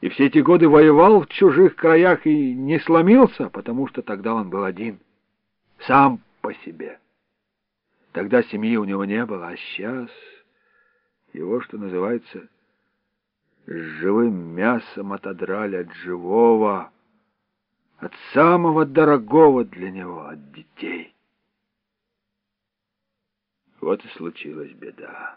и все эти годы воевал в чужих краях и не сломился, потому что тогда он был один, сам по себе. Тогда семьи у него не было, а сейчас его, что называется, живым мясом отодрали от живого, от самого дорогого для него, от детей. Вот и случилась беда.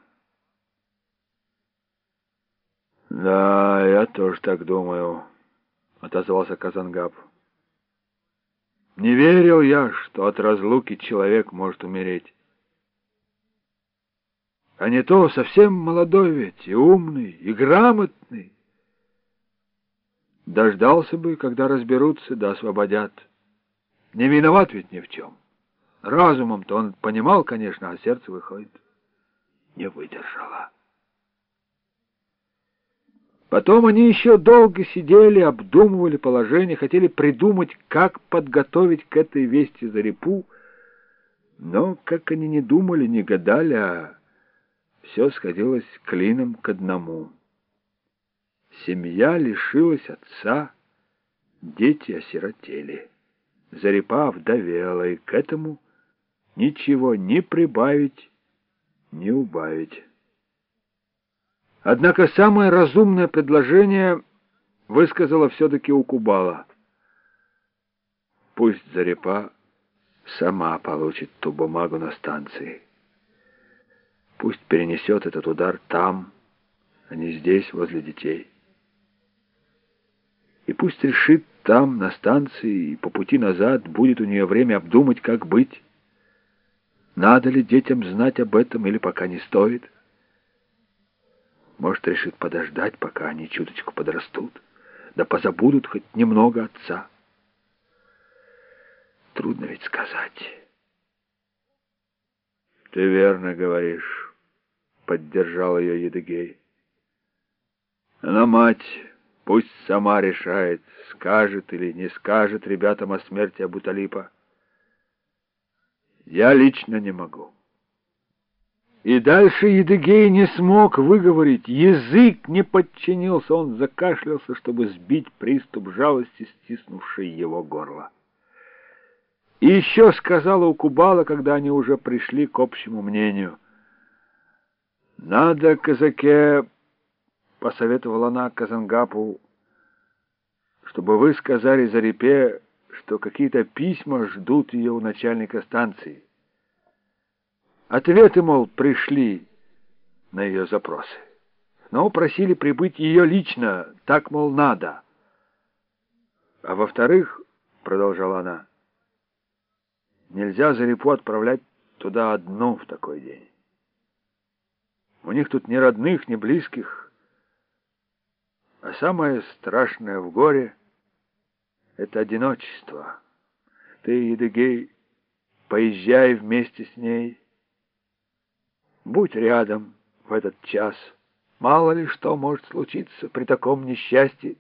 «Да, я тоже так думаю», — отозвался Казангаб. «Не верил я, что от разлуки человек может умереть. А не то совсем молодой ведь, и умный, и грамотный. Дождался бы, когда разберутся да освободят. Не виноват ведь ни в чем. Разумом-то он понимал, конечно, а сердце выходит. Не выдержало. Потом они еще долго сидели, обдумывали положение, хотели придумать, как подготовить к этой вести Зарипу, но, как они не думали, не гадали, а все сходилось клином к одному. Семья лишилась отца, дети осиротели. Зарипа вдовела, и к этому ничего не прибавить, не убавить. Однако самое разумное предложение высказала все-таки Укубала. Пусть Зарипа сама получит ту бумагу на станции. Пусть перенесет этот удар там, а не здесь, возле детей. И пусть решит там, на станции, и по пути назад будет у нее время обдумать, как быть. Надо ли детям знать об этом или пока не стоит? Может, решит подождать, пока они чуточку подрастут, да позабудут хоть немного отца. Трудно ведь сказать. Ты верно говоришь, поддержал ее Едыгей. Она мать, пусть сама решает, скажет или не скажет ребятам о смерти Абуталипа. Я лично не могу. И дальше Едыгей не смог выговорить, язык не подчинился, он закашлялся, чтобы сбить приступ жалости, стиснувший его горло. И еще сказала у Кубала, когда они уже пришли к общему мнению. «Надо, казаке, — посоветовала она Казангапу, — чтобы вы сказали Зарипе, что какие-то письма ждут ее у начальника станции. Ответы, мол, пришли на ее запросы, но просили прибыть ее лично, так, мол, надо. А во-вторых, — продолжала она, — нельзя Зарипу отправлять туда одну в такой день. У них тут ни родных, ни близких, а самое страшное в горе — это одиночество. Ты, Едыгей, поезжай вместе с ней. Будь рядом в этот час. Мало ли что может случиться при таком несчастье.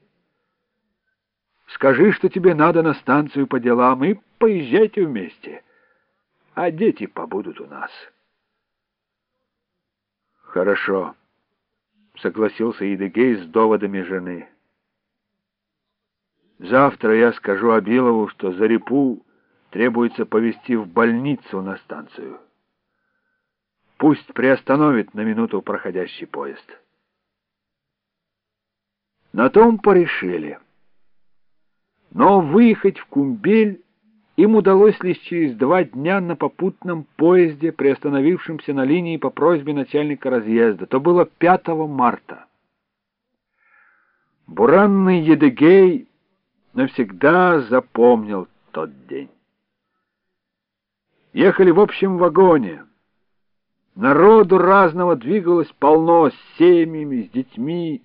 Скажи, что тебе надо на станцию по делам, и поезжайте вместе. А дети побудут у нас. Хорошо, согласился Едыгей с доводами жены. Завтра я скажу Абилову, что Зарипу требуется повезти в больницу на станцию. Пусть приостановит на минуту проходящий поезд. На том порешили. Но выехать в Кумбель им удалось лишь через два дня на попутном поезде, приостановившемся на линии по просьбе начальника разъезда. То было 5 марта. Буранный Едыгей навсегда запомнил тот день. Ехали в общем вагоне. Народу разного двигалось полно с семьями, с детьми,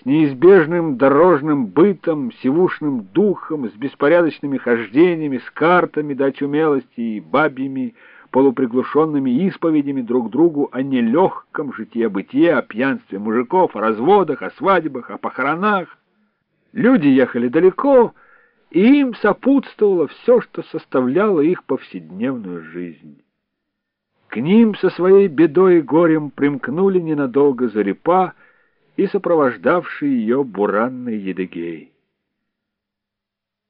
с неизбежным дорожным бытом, сивушным духом, с беспорядочными хождениями, с картами до очумелости и бабьими полуприглушенными исповедями друг другу о нелегком житье-бытие, о пьянстве мужиков, о разводах, о свадьбах, о похоронах. Люди ехали далеко, и им сопутствовало все, что составляло их повседневную жизнь. К ним со своей бедой и горем примкнули ненадолго Зарипа и сопровождавший ее буранный Едыгей.